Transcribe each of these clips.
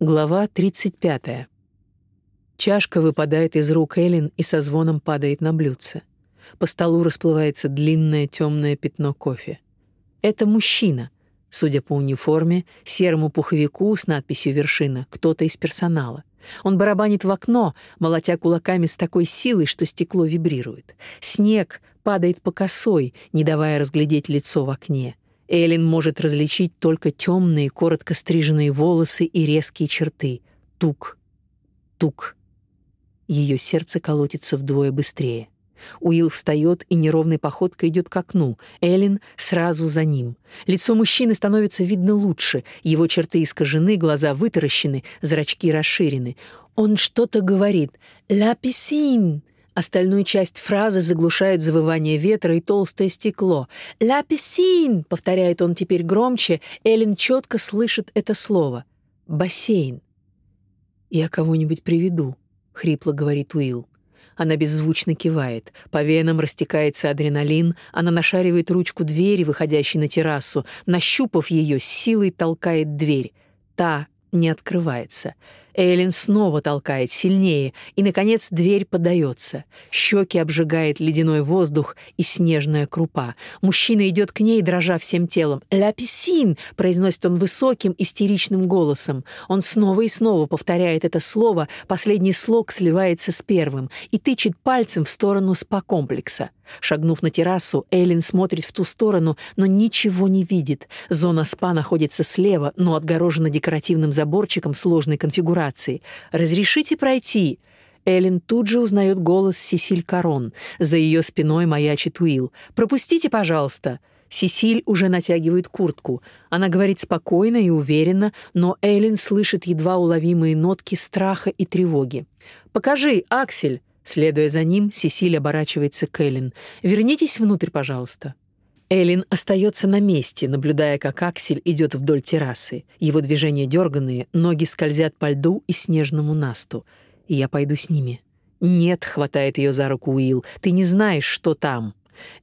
Глава 35. Чашка выпадает из рук Элин и со звоном падает на блюдце. По столу расплывается длинное темное пятно кофе. Это мужчина, судя по униформе, серому пуховику с надписью «Вершина», кто-то из персонала. Он барабанит в окно, молотя кулаками с такой силой, что стекло вибрирует. Снег падает по косой, не давая разглядеть лицо в окне. Элин может различить только темные, коротко стриженные волосы и резкие черты. Тук, тук. Ее сердце колотится вдвое быстрее. Уилл встает и неровной походкой идет к окну. Элин сразу за ним. Лицо мужчины становится видно лучше. Его черты искажены, глаза вытаращены, зрачки расширены. Он что-то говорит. «Ла писин!» Остальную часть фразы заглушает завывание ветра и толстое стекло. «Ла писин!» — повторяет он теперь громче. Эллен четко слышит это слово. «Бассейн». «Я кого-нибудь приведу», — хрипло говорит Уилл. Она беззвучно кивает. По венам растекается адреналин. Она нашаривает ручку двери, выходящей на террасу. Нащупав ее, с силой толкает дверь. Та не открывается. Эйлин снова толкает сильнее, и, наконец, дверь подается. Щеки обжигает ледяной воздух и снежная крупа. Мужчина идет к ней, дрожа всем телом. «Ля писин!» — произносит он высоким, истеричным голосом. Он снова и снова повторяет это слово, последний слог сливается с первым, и тычет пальцем в сторону спа-комплекса. Шагнув на террасу, Эйлин смотрит в ту сторону, но ничего не видит. Зона спа находится слева, но отгорожена декоративным заборчиком сложной конфигурации рации. «Разрешите пройти?» Эллен тут же узнает голос Сесиль Карон. За ее спиной маячит Уилл. «Пропустите, пожалуйста!» Сесиль уже натягивает куртку. Она говорит спокойно и уверенно, но Эллен слышит едва уловимые нотки страха и тревоги. «Покажи, Аксель!» Следуя за ним, Сесиль оборачивается к Эллен. «Вернитесь внутрь, пожалуйста». Элин остается на месте, наблюдая, как Аксель идет вдоль террасы. Его движения дерганные, ноги скользят по льду и снежному насту. И я пойду с ними. «Нет», — хватает ее за руку Уилл, — «ты не знаешь, что там».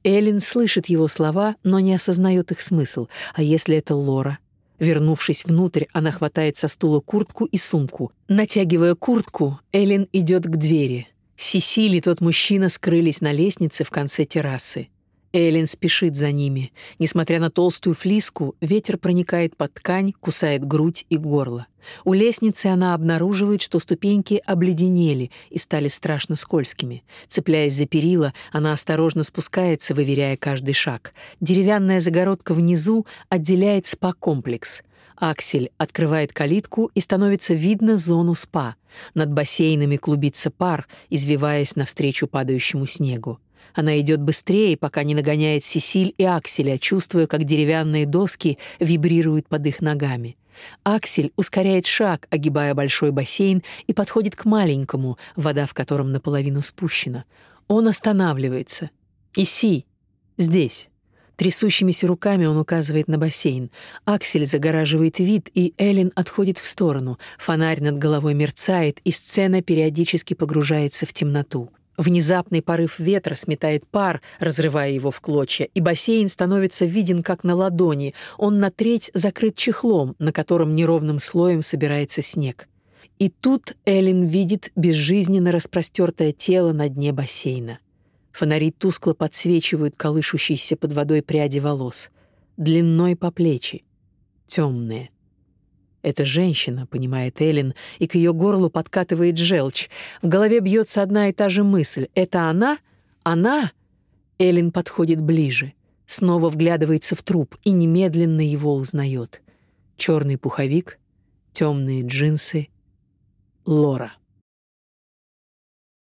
Элин слышит его слова, но не осознает их смысл. А если это Лора? Вернувшись внутрь, она хватает со стула куртку и сумку. Натягивая куртку, Элин идет к двери. Сесили тот мужчина скрылись на лестнице в конце террасы. Эллен спешит за ними. Несмотря на толстую флиску, ветер проникает под ткань, кусает грудь и горло. У лестницы она обнаруживает, что ступеньки обледенели и стали страшно скользкими. Цепляясь за перила, она осторожно спускается, выверяя каждый шаг. Деревянная загородка внизу отделяет спа-комплекс. Аксель открывает калитку и становится видно зону спа. Над бассейнами клубится пар, извиваясь навстречу падающему снегу. Она идет быстрее, пока не нагоняет Сесиль и Акселя, чувствуя, как деревянные доски вибрируют под их ногами. Аксель ускоряет шаг, огибая большой бассейн, и подходит к маленькому, вода в котором наполовину спущена. Он останавливается. «Иси! Здесь!» Трясущимися руками он указывает на бассейн. Аксель загораживает вид, и Эллен отходит в сторону. Фонарь над головой мерцает, и сцена периодически погружается в темноту. Внезапный порыв ветра сметает пар, разрывая его в клочья, и бассейн становится виден как на ладони. Он на треть закрыт чехлом, на котором неровным слоем собирается снег. И тут Эллен видит безжизненно распростертое тело на дне бассейна. Фонари тускло подсвечивают колышущиеся под водой пряди волос, длиной по плечи, темные. Это женщина, понимает Элин, и к ее горлу подкатывает желчь. В голове бьется одна и та же мысль. Это она? Она? Элин подходит ближе, снова вглядывается в труп и немедленно его узнает. Черный пуховик, темные джинсы, Лора.